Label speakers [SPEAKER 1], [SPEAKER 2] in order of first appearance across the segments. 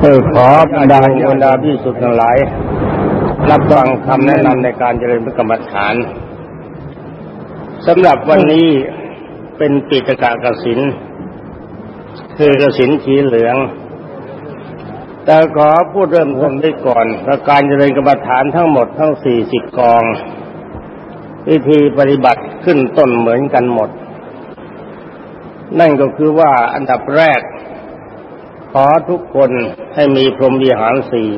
[SPEAKER 1] เออขอบรรดาบรรดาพิสุทธิ์ทั้งหลาย รับฟังคำแนะนำในการเจริญพระกรรมฐานสำหรับวันนี้เป็นปิตกะกสิน คือกสินสีเหลือง แต่ขอพูดเริ่มต้นได้ก่อนประการเจริญกรรมฐานทั้งหมดทั้งสี่สิบกอง วิธีปฏิบัติขึ้นต้นเหมือนกันหมด นั่นก็คือว่าอันดับแรก อทุกคนให้มีพรหมวิหารสี่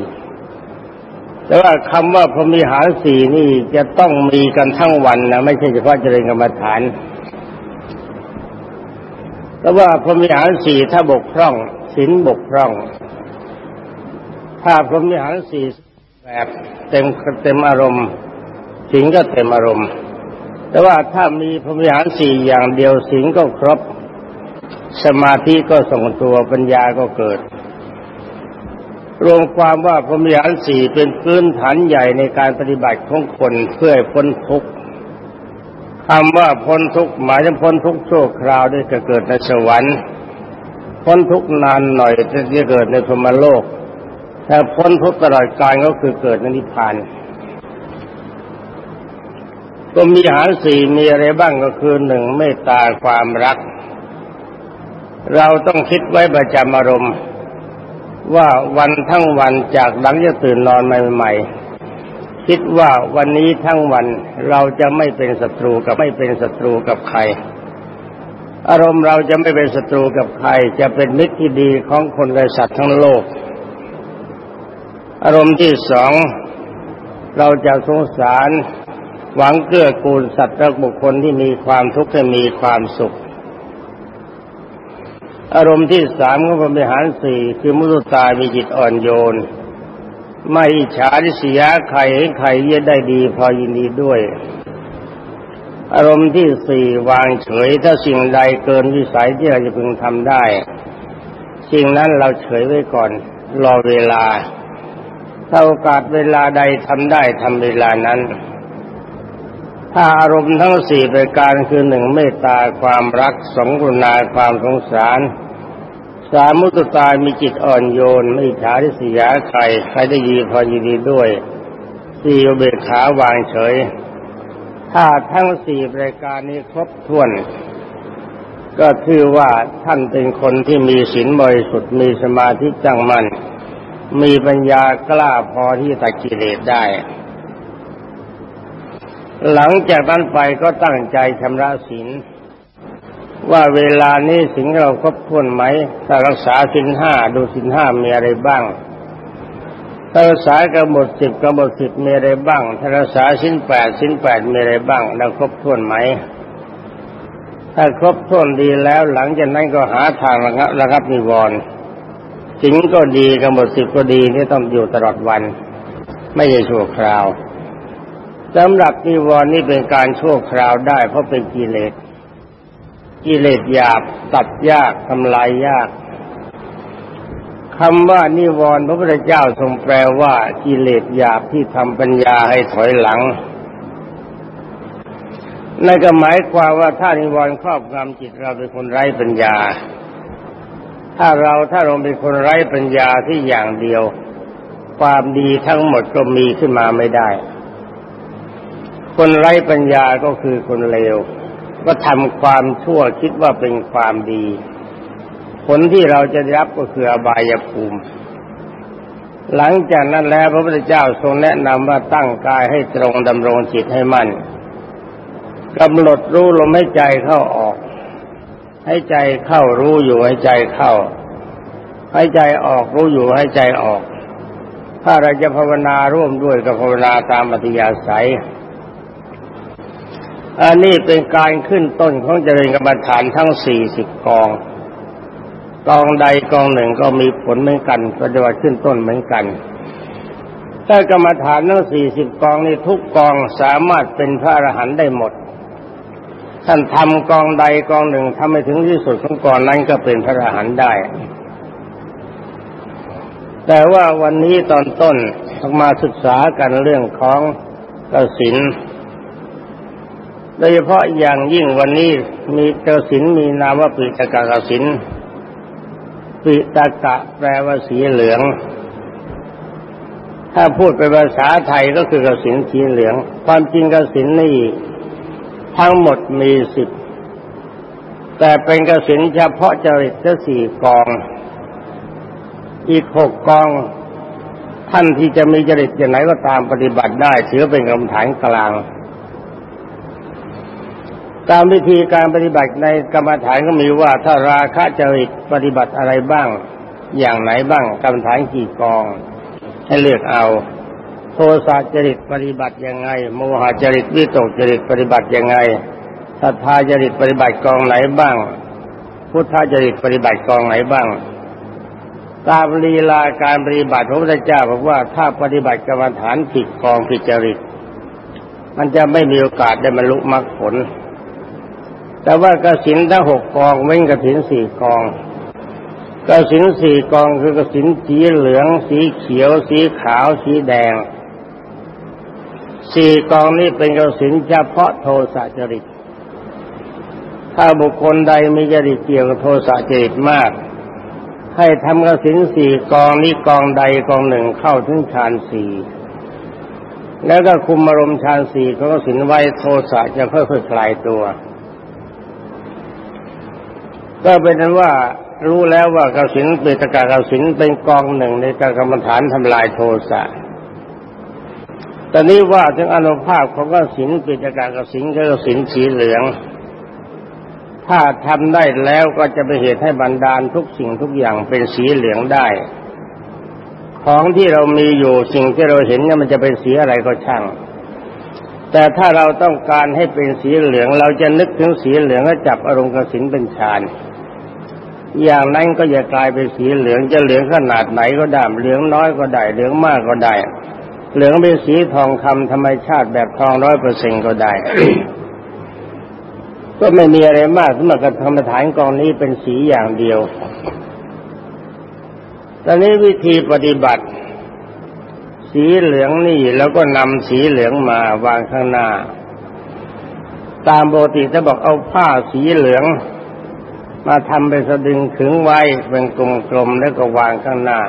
[SPEAKER 1] แต่ว่าคำว่าพรหมวิหารสี่นี่จะต้องมีกันทั้งวันนะไม่ใช่เฉพาะเจริญกรรมฐานแต่ว่าพรหมวิหารสี่ถ้าบกพร่องศีลบกพร่อง ถ้าพรหมวิหารสี่แบบเต็มเต็มอารมณ์ศีลก็เต็มอารมณ์ แต่ว่าถ้ามีพรหมวิหารสี่อย่างเดียวศีลก็ครบ สมาธิก็ส่งตัวปัญญาก็เกิด รวมความว่าพรหมวิหารสี่เป็นพื้นฐานใหญ่ในการปฏิบัติของคนเพื่อพ้นทุกข์คำว่าพ้นทุกข์หมายถึงพ้นทุกข์ชั่วคราวได้เกิดในสวรรค์ พ้นทุกข์นานหน่อยจะเกิดในพรหมโลกถ้าพ้นทุกข์ตลอดกาลก็คือเกิดในนิพพานก็มีหารสี่มีอะไรบ้างก็คือหนึ่งเมตตาความรัก เราต้องคิดไว้ประจำอารมณ์ว่าวันทั้งวันจากหลังจะตื่นนอนใหม่ๆ คิดว่าวันนี้ทั้งวันเราจะไม่เป็นศัตรูกับไม่เป็นศัตรูกับใคร อารมณ์เราจะไม่เป็นศัตรูกับใคร จะเป็นมิตรที่ดีของคนและสัตว์ทั้งโลก อารมณ์ที่สองเราจะสงสารหวังเกื้อกูลสัตว์และบุคคลที่มีความทุกข์ให้มีความสุข อารมณ์ที่สามของพระมิหารสี่คือมุตุตามีจิตอ่อนโยน ไม่อิจฉาริษยาใครให้ใครเยได้ดีพอยินดีด้วย อารมณ์ที่สี่วางเฉยถ้าสิ่งใดเกินวิสัยที่เราจะพึงทำได้ สิ่งนั้นเราเฉยไว้ก่อน รอเวลาถ้าโอกาสเวลาใดทำได้ทำเวลานั้น ถ้าอารมณ์ทั้งสี่ประการคือหนึ่งเมตตาความรักสองกรุณาความสงสารสามมุตตามีจิตอ่อนโยน ไม่ฉาริษยาใครใครได้ยีพอยินดีด้วยสี่อเบกขาวางเฉย ถ้าทั้งสี่รายการนี้ครบถ้วน ก็ถือว่าท่านเป็นคนที่มีศีลบริสุทธิ์มีสมาธิจังมัน่นมีปัญญากล้าพอที่ตัดกิเลสได้ หลังจากนั้นไปก็ตั้งใจชำระศีลว่าเวลานี้สิ่งเราครบถ้วนไหมถ้ารักษาสินห้าดูสินห้ามีอะไรบ้างถ้ารักษากำหนดสิบกำหนดสิบมีอะไรบ้างถ้ารักษาสินแปดสินแปดมีอะไรบ้างเราครบถ้วนไหม ถ้าครบถ้วนดีแล้วหลังจากนั้นก็หาทางระงับระงับนิวรณ์สิงก็ดีกำหนดสิบก็ดีนี่ต้องอยู่ตลอดวัน ไม่ใช่ชั่วคราว สำหรับนิวรณ์นี่เป็นการชั่วคราวได้ เพราะเป็นกิเลส กิเลสหยาบตัดยากทำลายยากคำว่านิวรณ์พระพุทธเจ้าทรงแปลว่ากิเลสหยาบที่ทำปัญญาให้ถอยหลังนั่นก็หมายความว่าถ้านิวรณ์ครอบงำจิตเราเป็นคนไร้ปัญญา ถ้าเราถ้าเราเป็นคนไร้ปัญญาที่อย่างเดียว ความดีทั้งหมดก็มีขึ้นมาไม่ได้ คนไร้ปัญญาก็คือคนเลว ก็ทำความชั่วคิดว่าเป็นความดี ผลที่เราจะรับก็คืออบายภูมิ หลังจากนั้นแล้วพระพุทธเจ้าทรงแนะนำว่าตั้งกายให้ตรงดำรงจิตให้มั่นกำหนดรู้ลมให้ใจเข้าออก ให้ใจเข้ารู้อยู่ให้ใจเข้า ให้ใจออกรู้อยู่ให้ใจออก ถ้าเราจะภาวนาร่วมด้วยกับภาวนาตามอัธยาศัย อันนี้เป็นการขึ้นต้นของเจริญกรรมฐานทั้งสี่สิบกอง กองใดกองหนึ่งก็มีผลเหมือนกันปฏิบัติขึ้นต้นเหมือนกันถ้ากรรมฐานทั้งสี่สิบกองนี้ทุกกองสามารถเป็นพระอรหันต์ได้หมด ท่านทำกองใดกองหนึ่งทำให้ถึงที่สุดของกองนั้นก็เป็นพระอรหันต์ได้ แต่ว่าวันนี้ตอนต้นมาศึกษากันเรื่องของกสิน โดยเฉพาะอย่างยิ่งวันนี้มีเกสินมีนามว่าปิตกากสินปิตากะแปลว่าสีเหลือง ถ้าพูดเป็นภาษาไทยก็คือกสินสีเหลือง ความจริงกสินนี่ทั้งหมดมีสิบแต่เป็นกสินเฉพาะจริตแค่สี่กอง อีกหกกอง ท่านที่จะมีจริตอย่างไหนก็ตามปฏิบัติได้ถือเป็นกรรมฐานกลาง ตามวิธีการปฏิบัติในกรรมฐานก็มีว่าถ้าราคะจริตปฏิบัติอะไรบ้าง อย่างไหนบ้างกรรมฐานกี่กอง ให้เลือกเอา โทสะจริตปฏิบัติยังไง โมหจริตวิตกจริตปฏิบัติยังไงศรัทธาจริตปฏิบัติกองไหนบ้าง พุทธจริตปฏิบัติกองไหนบ้าง ตามลีลาการปฏิบัติพระพุทธเจ้าบอกว่าถ้าปฏิบัติกรรมฐานผิดกองผิดจริต มันจะไม่มีโอกาสได้บรรลุมรรคผล แต่ว่ากสินทั้งหกกองเว้นกสินสี่กองกสินสี่กองคือกสินสีเหลือง สีเขียว สีขาว สีแดง สี่กองนี้เป็นกสินเฉพาะโทสะจริต ถ้าบุคคลใดมีจริตเกี่ยวกับโทสะจริตมาก ให้ทำกสินสี่กองนี้กองใดกองหนึ่งเข้าถึงฌานสี่แล้วก็คุมอารมณ์ฌานสี่ก็สินไว้โทสะจะค่อยๆคลายตัว ก็เป็นนั้นว่ารู้แล้วว่ากสินเปตกากสินเป็นกองหนึ่งในการกรรมฐานทำลายโทสะตอนนี้ว่าถึงอนุภาพของกสินเปตกากสินก็กสินสีเหลือง ถ้าทำได้แล้วก็จะเป็นเหตุให้บรรดาลทุกสิ่งทุกอย่างเป็นสีเหลืองได้ ของที่เรามีอยู่สิ่งที่เราเห็นเนี่ยมันจะเป็นสีอะไรก็ช่างแต่ถ้าเราต้องการให้เป็นสีเหลือง เราจะนึกถึงสีเหลืองแล้วจับอารมณ์กสินเป็นฌาน อย่างนั้นก็จะกลายเป็นสีเหลืองจะเหลืองขนาดไหนก็ได้เหลืองน้อยก็ได้เหลืองมากก็ได้ เหลืองเป็นสีทองคำธรรมชาติแบบทองร้อยเปอร์เซ็นก็ได้ ก็ไม่มีอะไรมากสำหรับการทำฐานกองนี้เป็นสีอย่างเดียว ตอนนี้วิธีปฏิบัติ สีเหลืองนี่แล้วก็นำสีเหลืองมาวางข้างหน้า ตามปกติถ้าบอกเอาผ้าสีเหลือง มาทำเป็นสะดึงขึงไว้เป็นกลมๆแล้วก็วางข้างหน้า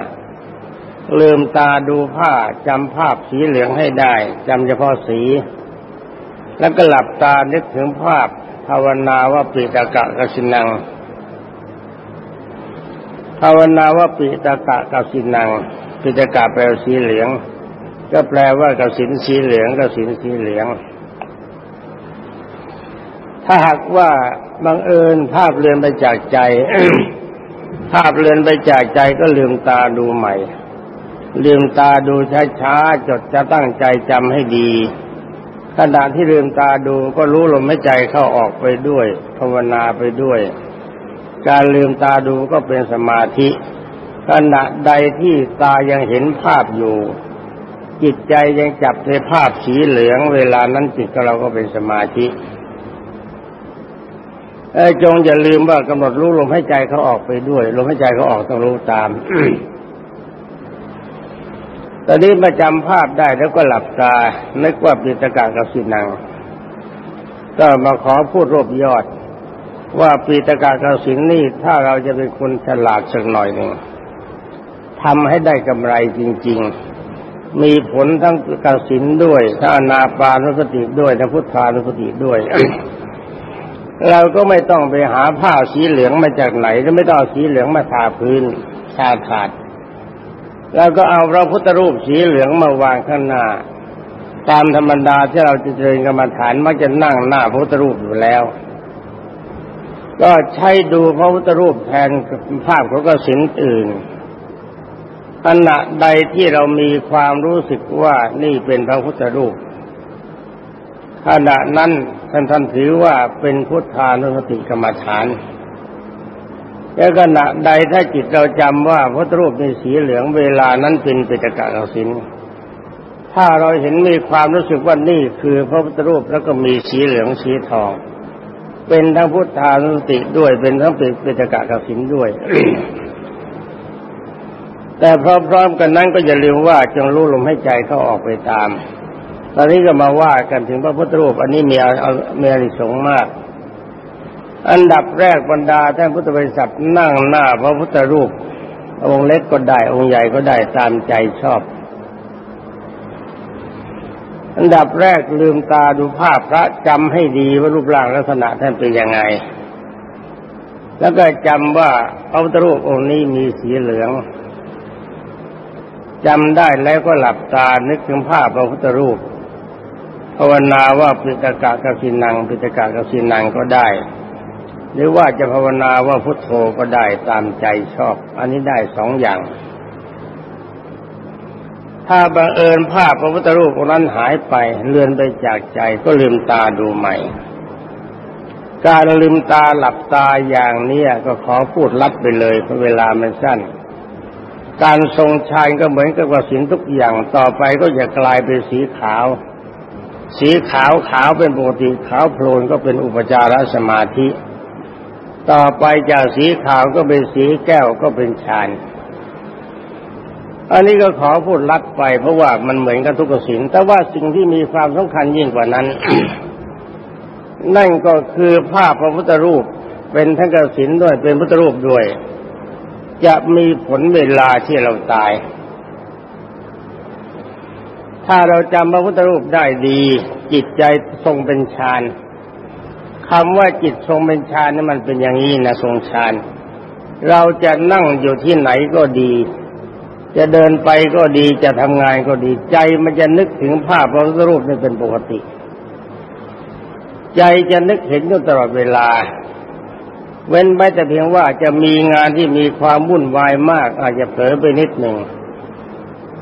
[SPEAKER 1] ลืมตาดูผ้าจำภาพสีเหลืองให้ได้จำเฉพาะสี แล้วก็หลับตานึกถึงภาพ ภาวนาว่าปิตกะกสินัง ภาวนาว่าปิตกะกสินังปิตกะแปลสีเหลือง ก็แปลว่ากสินสีเหลืองกสินสีเหลือง ถ้าหากว่าบังเอิญภาพเลือนไปจากใจ ภาพเลือนไปจากใจก็ลืมตาดูใหม่ ลืมตาดูช้าๆจดจะตั้งใจจำให้ดีขณะที่ลืมตาดูก็รู้ลมหายใจเข้าออกไปด้วย ภาวนาไปด้วย การลืมตาดูก็เป็นสมาธิ ขณะใดที่ตายังเห็นภาพอยู่ จิตใจยังจับในภาพสีเหลือง เวลานั้นจิตของเราก็เป็นสมาธิ จงอย่าลืมว่ากำหนดรู้ลมหายใจเขาออกไปด้วยลมหายใจเขาออกต้องรู้ตามตอนนี้มาจำภาพได้แล้วก็หลับตา นึกว่าปิตกะกับสินัง ก็มาขอพูดรวบยอด ว่าปีตกะกสินนี่ถ้าเราจะเป็นคนฉลาดสักหน่อยหนึ่งทำให้ได้กำไรจริง ๆ มีผลทั้งกสินด้วยทั้งอนาปานุสติด้วยทั้งพุทธานุสติด้วย เราก็ไม่ต้องไปหาผ้าสีเหลืองมาจากไหนและไม่ต้องสีเหลืองมาทาพื้นชาขาดแล้วก็เอาพระพุทธรูปสีเหลืองมาวางข้างหน้า ตามธรรมดาที่เราจะเจริญกรรมฐานมักจะนั่งหน้าพระพุทธรูปอยู่แล้ว ก็ใช้ดูพระพุทธรูปแทนภาพของกสินอื่นขณะใดที่เรามีความรู้สึกว่านี่เป็นพระพุทธรูปขณะนั้น ท่านท่านถือว่าเป็นพุทธานุสติกรรมฐานแล้วขณะใดถ้าจิตเราจำว่าพระรูปมีสีเหลืองเวลานั้นเป็นปิจกะสินถ้าเราเห็นมีความรู้สึกว่านี่คือพระพุทธรูปแล้วก็มีสีเหลืองสีทอง เป็นทั้งพุทธานุสติด้วยเป็นทั้งปิจกะสินด้วย แต่พร้อมๆกันนั้นก็อย่าลืมว่าจงรู้ลมให้ใจเขาออกไปตาม ตอนนี้ก็มาว่ากันถึงพระพุทธรูป อันนี้มีมีอริสงมาก อันดับแรกบรรดาท่านพุทธบริษัทนั่งหน้าพระพุทธรูป องค์เล็กก็ได้ องค์ใหญ่ก็ได้ตามใจชอบ อันดับแรกลืมตาดูภาพพระจำให้ดีว่ารูปร่างลักษณะท่านเป็นยังไง แล้วก็จำว่าพระพุทธรูปองค์นี้มีสีเหลืองจำได้แล้วก็หลับตานึกถึงภาพพระพุทธรูปาวนาว่าปิตกะกสินังปิตกะกสินังก็ได้ หรือว่าจะภาวนาว่าพุทโธก็ได้ตามใจชอบ อันนี้ได้สองอย่าง ถ้าบังเอิญภาพพระพุทธรูปนั้นหายไปเลือนไปจากใจก็ลืมตาดูใหม่ การลืมตาหลับตาอย่างนี้ก็ขอพูดลัดไปเลยเพราะเวลามันสั้นการทรงฌานก็เหมือนกับว่าสินทุกอย่างต่อไปก็จะกลายเป็นสีขาว สีขาวขาวเป็นปกติขาวโพลนก็เป็นอุปจารสมาธิ ต่อไปจากสีขาวก็เป็นสีแก้วก็เป็นฌานอันนี้ก็ขอพูดลัดไปเพราะว่ามันเหมือนกันทุกสินแต่ว่าสิ่งที่มีความสำคัญยิ่งกว่านั้น นั่นก็คือภาพพระพุทธรูปเป็นทั้งกสินด้วยเป็นพุทธรูปด้วย จะมีผลเวลาที่เราตาย ถ้าเราจำพระพุทธรูปได้ดี จิตใจทรงเป็นฌานคำว่าจิตทรงเป็นฌานนี่มันเป็นอย่างนี้นะทรงฌานเราจะนั่งอยู่ที่ไหนก็ดี จะเดินไปก็ดีจะทำงานก็ดีใจมันจะนึกถึงภาพพระพุทธรูปนี่เป็นปกติ ใจจะนึกเห็นอยู่ตลอดเวลา เว้นไว้แต่เพียงว่าจะมีงานที่มีความวุ่นวายมากอาจจะเผลอไปนิดหนึ่ง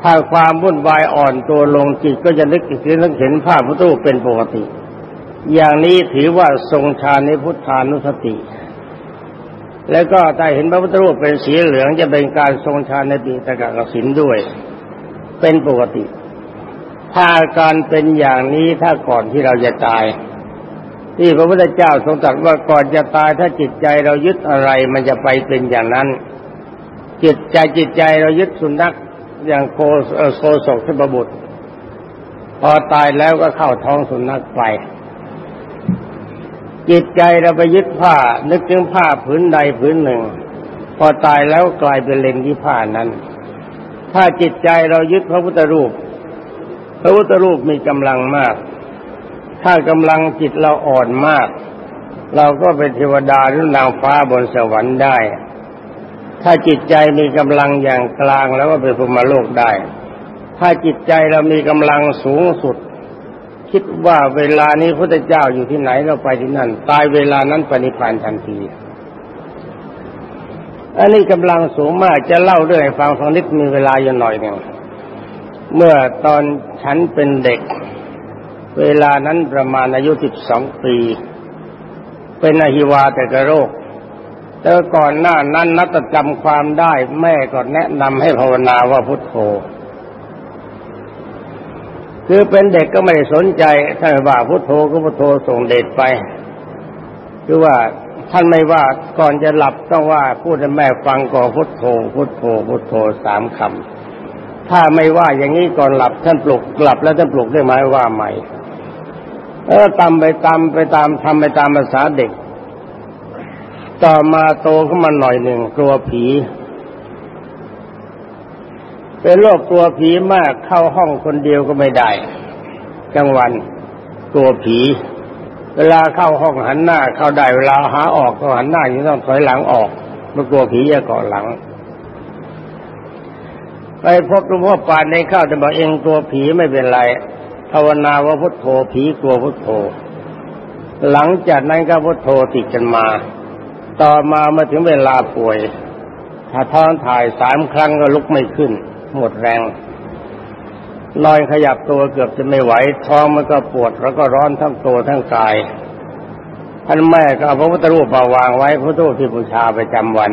[SPEAKER 1] ถ้าความวุ่นวายอ่อนตัวลงจิตก็จะนึกถึงนึกเห็นภาพพระรูปเป็นปกติ อย่างนี้ถือว่าทรงฌานในพุทธานุสติ แล้วก็ถ้าเห็นพระพุทธรูปเป็นสีเหลืองจะเป็นการทรงฌานในปีตะกะสินด้วย เป็นปกติ ถ้าการเป็นอย่างนี้ถ้าก่อนที่เราจะตาย ที่พระพุทธเจ้าทรงตรัสว่าก่อนจะตายถ้าจิตใจเรายึดอะไรมันจะไปเป็นอย่างนั้นจิตใจจิตใจเรายึดสุนัข อย่างโคโคศกทพบุตร พอตายแล้วก็เข้าท้องสุนัขไป จิตใจเราไปยึดผ้า นึกถึงผ้าผืนใดผืนหนึ่ง พอตายแล้วกลายเป็นเลนที่ผ้านั้น ถ้าจิตใจเรายึดพระพุทธรูป พระพุทธรูปมีกำลังมาก ถ้ากำลังจิตเราอ่อนมาก เราก็เป็นเทวดาหรือนางฟ้าบนสวรรค์ได้ ถ้าจิตใจมีกำลังอย่างกลางแล้วก็เป็นพรมโลกได้ ถ้าจิตใจเรามีกำลังสูงสุด คิดว่าเวลานี้พระเจ้าอยู่ที่ไหนเราไปที่นั่น ตายเวลานั้นปณิพานทันทีอันนี้กำลังสูงมากจะเล่าเรื่องให้ฟังฟังนิดมีเวลาอยู่หน่อยหนึ่งเมื่อตอนฉันเป็นเด็ก เวลานั้นประมาณอายุสิบสองปี เป็นอหิวาแต่กระโรค แต่ก่อนหน้านั้นนัตจำความได้แม่ก็แนะนำให้ภาวนาว่าพุทโธ คือเป็นเด็กก็ไม่ได้สนใจท่านว่าพุทโธก็พุทโธส่งเด็กไป คือว่าท่านไม่ว่าก่อนจะหลับต้องว่าพูดให้แม่ฟังก่อนพุทโธ พุทโธ พุทโธสามคำถ้าไม่ว่าอย่างนี้ก่อนหลับท่านปลุกหลับแล้วท่านปลุกได้ไหมว่าใหม่เออตามไปตามไปตามทำไปตามภาษาเด็ก ต่อมาโตขึ้นมาหน่อยหนึ่งกลัวผี เป็นโรคกลัวผีมากเข้าห้องคนเดียวก็ไม่ได้กลางวันกลัวผี เวลาเข้าห้องหันหน้า เข้าได้เวลาหาออกก็หันหน้ายังต้องถอยหลังออกเมื่อกลัวผีจะเกาะหลังไปพบหลวงพ่อปานในข้าวจะบอกเองตัวผีไม่เป็นไรภาวนาว่าพุทโธผีกลัวพุทโธ หลังจากนั้นก็พุทโธติดกันมา ต่อมามาถึงเวลาป่วยถ้าท้องถ่ายสามครั้งก็ลุกไม่ขึ้น หมดแรงลอยขยับตัวเกือบจะไม่ไหว ท้องมันก็ปวดแล้วก็ร้อนทั้งตัวทั้งกาย ท่านแม่ก็เอาพระพุทธรูปมาวางไว้พระพุทธรูปที่บูชาประจำวัน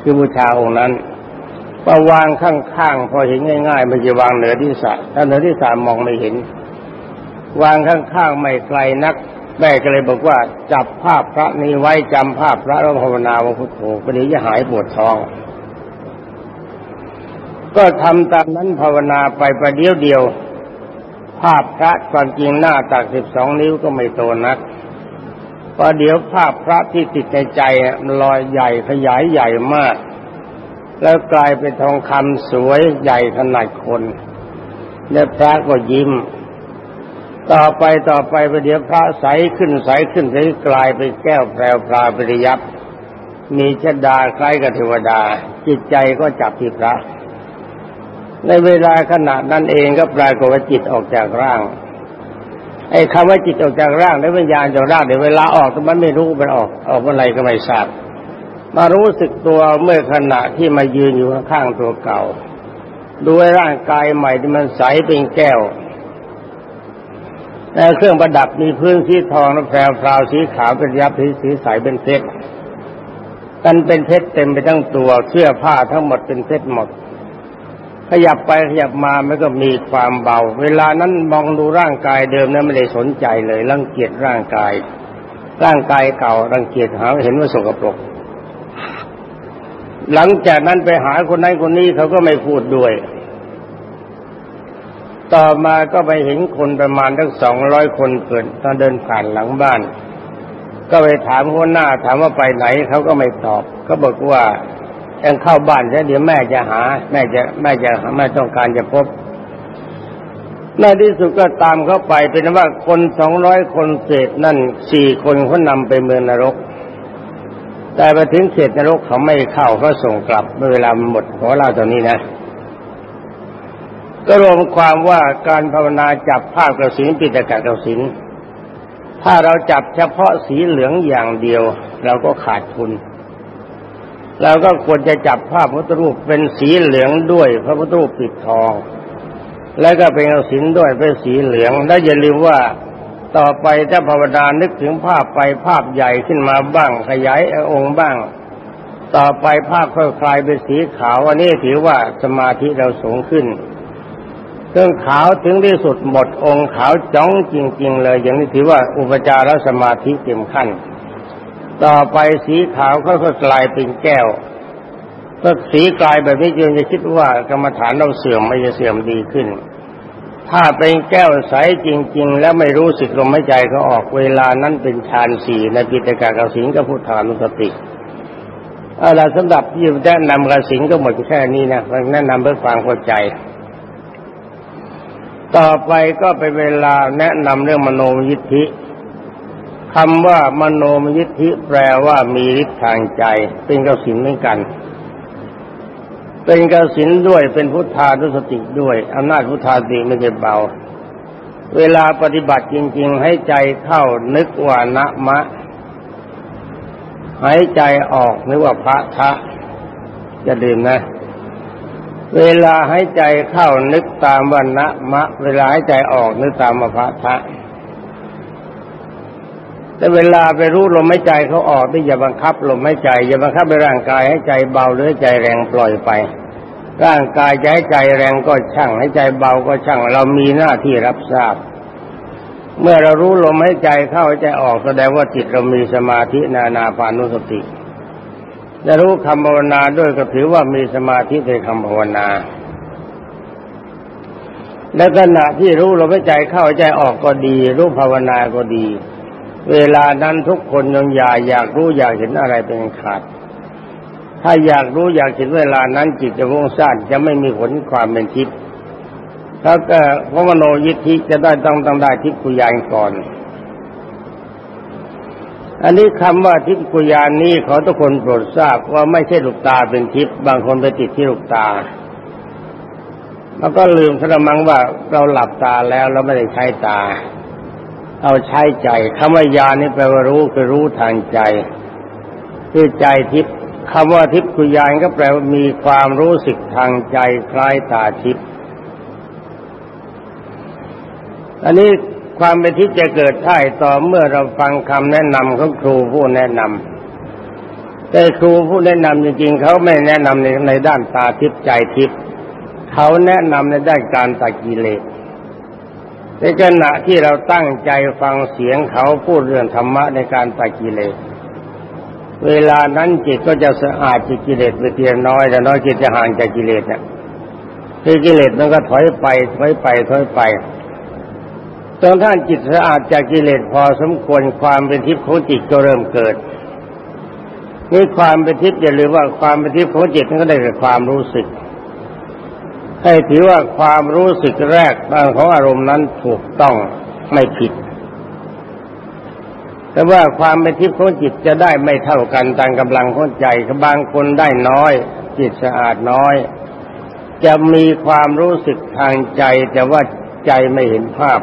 [SPEAKER 1] คือบูชาองค์นั้นก็วางข้างๆพอเห็นง่ายๆมันจะวางเหนือที่สะถ้าเหนือที่สามองไม่เห็น วางข้างๆไม่ไกลนัก แม่ก็เลยบอกว่าจับภาพพระนี้ไว้จำภาพพระแล้วภาวนาว่าพุทโธก็นี้จะหายปวดท้อง ก็ทำตามนั้นภาวนาไปประเดี๋ยวเดียว ภาพพระความจริงหน้าตักสิบสองนิ้วก็ไม่โตนักพอเดี๋ยวภาพพระที่ติดในใจมันลอยใหญ่ขยายใหญ่มาก แล้วกลายเป็นทองคำสวยใหญ่ขนาดคน แล้วพระก็ยิ้ม ต่อไปต่อไปประเดี๋ยวพระใสขึ้นใสขึ้นใสกลายเป็นแก้วแพรวพราปริยับมีชดาคล้ายกับเทวดา จิตใจก็จับที่พระ ในเวลาขณะนั้นเองก็ปรากฏว่าจิตออกจากร่างไอ้คำว่าจิตออกจากร่างและวิญญาณจากร่างเดี๋ยวเวลาออกมันไม่รู้มันออกออกเมื่อไรก็ไม่ทราบมารู้สึกตัวเมื่อขณะที่มายืนอยู่ข้างตัวเก่าด้วยร่างกายใหม่ที่มันใสเป็นแก้ว แต่เครื่องประดับมีพื้นสีทองและแพรวพราวสีขาวเป็นยับสีสีใสเป็นเพชรกันเป็นเพชรเต็มไปทั้งตัวเสื้อผ้าทั้งหมดเป็นเพชรหมด ขยับไปขยับมามันก็มีความเบา เวลานั้นมองดูร่างกายเดิมนั้นไม่ได้สนใจเลยรังเกียจร่างกาย ร่างกายเก่ารังเกียจหาเห็นว่าสกปรก หลังจากนั้นไปหาคนนั้นคนนี้เขาก็ไม่พูดด้วย ต่อมาก็ไปเห็นคนประมาณทั้งสองร้อยคนเกิดตอนเดินผ่านหลังบ้าน ก็ไปถามคนหน้าถามว่าไปไหนเขาก็ไม่ตอบเขาบอกว่าเองเข้าบ้านแล้วเดี๋ยวแม่จะหา แม่จะแม่จะแม่ต้องการจะพบในที่สุดก็ตามเข้าไปเป็นว่าคนสองร้อยคนเศษนั่นสี่คนเขานำไปเมืองนรก แต่ไปถึงเขตนรกเขาไม่เข้าเขาส่งกลับเมื่อเวลาหมดขอเล่าตอนนี้นะ ก็รวมความว่าการภาวนาจับภาพกระสินปิดกากระสินถ้าเราจับเฉพาะสีเหลืองอย่างเดียว เราก็ขาดทุนเราก็ควรจะจับภาพพระพุทธรูปเป็นสีเหลืองด้วย พระพุทธรูปปิดทอง แล้วก็เป็นสินด้วยเป็นสีเหลือง แล้วอย่าลืมว่าต่อไปถ้าภาวนานึกถึงภาพไปภาพใหญ่ขึ้นมาบ้าง ขยายองค์บ้าง ต่อไปภาพค่อยคลายเป็นสีขาวอันนี้ถือว่าสมาธิเราสูงขึ้น เครื่องขาวถึงที่สุดหมดองค์ขาวจ้องจริง ๆ เลย อย่างนี้ถือว่าอุปจารสมาธิเต็มขั้น ต่อไปสีขาวเขาก็กลายเป็นแก้วก็สีกลายแบบนี้จึงจะคิดว่ากรรมฐานเราเสื่อมไม่จะเสื่อมดีขึ้น ถ้าเป็นแก้วใสจริง ๆ แล้วไม่รู้สึกลมหายใจเขาออกเวลานั้นเป็นฌานสี่ในปิตกากสิงกับพุทธานุสติเอาละสำหรับที่แนะนำกสิงก็หมดแค่นี้นะแนะนำเพื่อความเข้าใจ ต่อไปก็เป็นเวลาแนะนำเรื่องมโนมยิทธิคำว่ามโนมยิทธิแปลว่ามีฤทธิ์ทางใจ เป็นกสินเหมือนกัน เป็นกสินด้วยเป็นพุทธานุสติด้วยอำนาจพุทธาติไม่ใช่เบา เวลาปฏิบัติจริง ๆ ให้ใจเข้านึกว่านะมะ หายใจออกนึกว่าพระทะจะดื่มนะ เวลาให้ใจเข้านึกตามวันะมะ เวลาให้ใจออกนึกตามมาพระทะแต่เวลาไปรู้ลมหายใจเขาออกที่อย่าบังคับลมหายใจอย่าบังคับไปร่างกายให้ใจเบาหรือใจแรงปล่อยไป ร่างกายจะให้ใจแรงก็ช่างให้ใจเบาก็ช่างเรามีหน้าที่รับทราบ เมื่อเรารู้ลมหายใจเข้าใจออกแสดงว่าจิตเรามีสมาธินานาปานุสติ จะรู้คำภาวนาด้วยก็ถือว่ามีสมาธิในคำภาวนา และขณะที่รู้ลมหายใจเข้าใจออกก็ดี รู้ภาวนาก็ดี เวลานั้นทุกคนยังอยากอยากรู้อยากเห็นอะไรเป็นขาด ถ้าอยากรู้อยากเห็นเวลานั้นจิตจะวุ่งสั้นจะไม่มีผลความเป็นทิพย์ถ้าก็พระมโนยิทธิจะได้ต้องต้องได้ทิพย์กุยานก่อน อันนี้คำว่าทิพย์กุยานนี้ขอทุกคนโปรดทราบว่าไม่ใช่ลูกตาเป็นทิพย์บางคนไปติดที่ลูกตา แล้วก็ลืมกระมังว่าเราหลับตาแล้วเราไม่ได้ใช้ตา เอาใช้ใจคำว่ายานี่แปลว่ารู้คือรู้ทางใจคือใจทิพย์คำว่าทิพย์คือยานก็แปลว่ามีความรู้สึกทางใจคล้ายตาทิพย์อันนี้ ความเป็นทิพย์จะเกิดได้ต่อเมื่อเราฟังคำแนะนำของครูผู้แนะนำแต่ครูผู้แนะนำจริงๆเขาไม่แนะนำในในด้านตาทิพย์ใจทิพย์เขาแนะนำในด้านการตัดกิเลสในขณะที่เราตั้งใจฟังเสียงเขาพูดเรื่องธรรมะในการตัดกิเลสเวลานั้นจิตก็จะสะอาดจิตกิเลสไปเพียงน้อยแต่น้อยจิตจะห่างจากกิเลสเนี่ยคือกิเลสมันก็ถอยไปถอยไปถอยไป ตอนท่านจิตสะอาดจากกิเลสพอสมควรความเป็นทิพย์ของจิตก็เริ่มเกิดนี่ความเป็นทิพย์อย่าลืมว่าความเป็นทิพย์ของจิตนั้นก็ได้แก่ความรู้สึก ให้ถือว่าความรู้สึกแรกของอารมณ์นั้นถูกต้องไม่ผิด แต่ว่าความเป็นทิพย์ของจิตจะได้ไม่เท่ากันตามกำลังของใจบางคนได้น้อย จิตสะอาดน้อย จะมีความรู้สึกทางใจแต่ว่าใจไม่เห็นภาพ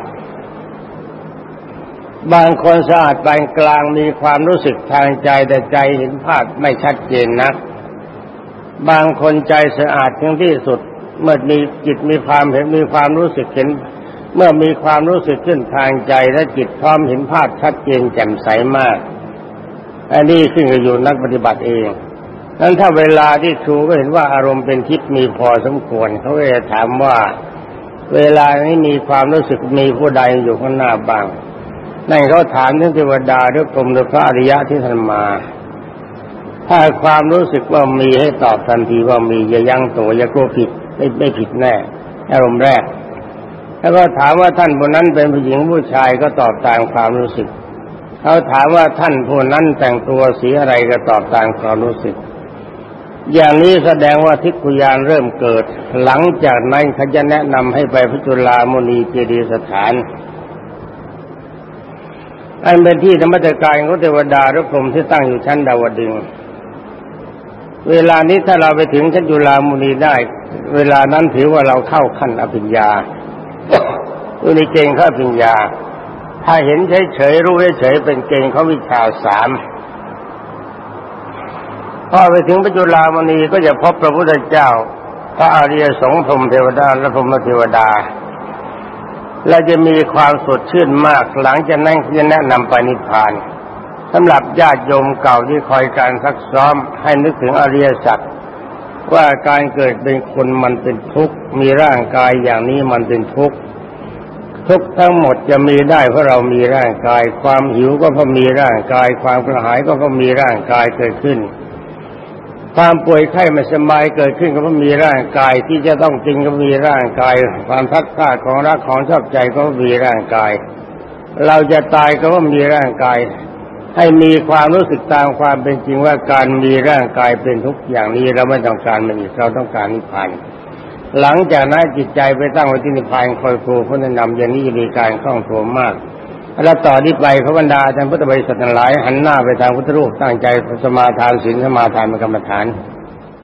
[SPEAKER 1] บางคนสะอาดปานกลางมีความรู้สึกทางใจแต่ใจเห็นภาพไม่ชัดเจนนัก บางคนใจสะอาดถึงที่สุด เมื่อมีจิตมีความเห็นมีความรู้สึกเห็น เมื่อมีความรู้สึกขึ้นทางใจและจิตพร้อมเห็นภาพชัดเจนแจ่มใสมาก อันนี้ขึ้นอยู่นักปฏิบัติเองนั้นถ้าเวลาที่ครูก็เห็นว่าอารมณ์เป็นทิพย์มีพอสมควรเขาก็จะถามว่า เวลานี้มีความรู้สึกมีผู้ใดอยู่ข้างหน้าบ้าง นั่นเขาถามถึงเทวดาหรือกรมหรือพระอริยะที่ท่านมา ถ้าความรู้สึกว่ามีให้ตอบทันทีว่ามีอย่ายั้งตัวอย่ากลัวผิดไม่ไม่ผิดแน่ อารมณ์แรก แล้วก็ถามว่าท่านผู้นั้นเป็นผู้หญิงผู้ชายก็ตอบตามความรู้สึก เขาถามว่าท่านผู้นั้นแต่งตัวสีอะไรก็ตอบตามความรู้สึก อย่างนี้แสดงว่าทิกุยานเริ่มเกิด หลังจากนั้นเขาจะแนะนำให้ไปพิจุลามณีเจดีสถาน อันเป็นที่ธรรมจักรของเทวดาหรือพรมที่ตั้งอยู่ชั้นดาวดึง เวลานี้ถ้าเราไปถึงชั้นจุลามุนีได้ เวลานั้นถือว่าเราเข้าขั้นอภิญญาอยู่ในเกณฑ์ข้าอภิญญา ถ้าเห็นเฉยๆรู้เฉยๆเป็นเกณฑ์เขาวิชาสามพอไปถึงปัจจุลามณีก็จะพบพระพุทธเจ้า พระอริยสงฆ์พรมเทวดาและพรมเทวดา และจะมีความสดชื่นมากหลังจากนั้นจะแนะนำปนิพานสำหรับญาติโยมเก่าที่คอยการซักซ้อมให้นึกถึงอริยสัจว่าการเกิดเป็นคนมันเป็นทุกข์มีร่างกายอย่างนี้มันเป็นทุกข์ทุกทั้งหมดจะมีได้เพราะเรามีร่างกาย ความหิวก็เพราะมีร่างกาย ความกระหายก็เพราะมีร่างกายเกิดขึ้น ความป่วยไข้ไม่สบายเกิดขึ้นก็เพราะมีร่างกายที่จะต้องกินก็มีร่างกาย ความพัดพลาดของรักของชอบใจก็มีร่างกาย เราจะตายก็เพราะมีร่างกาย ให้มีความรู้สึกตามความเป็นจริงว่าการมีร่างกายเป็นทุกอย่างนี้เราไม่ต้องการมันอีกเราต้องการนิพพานหลังจากนั้นจิตใจไปตั้งไว้ที่นิพพานคอยครูพระนำอย่างนี้จะมีการคล่องตัวมาก แล้วต่อที่ไปพระบรรดาท่านพุทธบริษัททั้งหลาย หันหน้าไปทางพุทธรูปตั้งใจสมาทานศีลสมาทานกรรมฐาน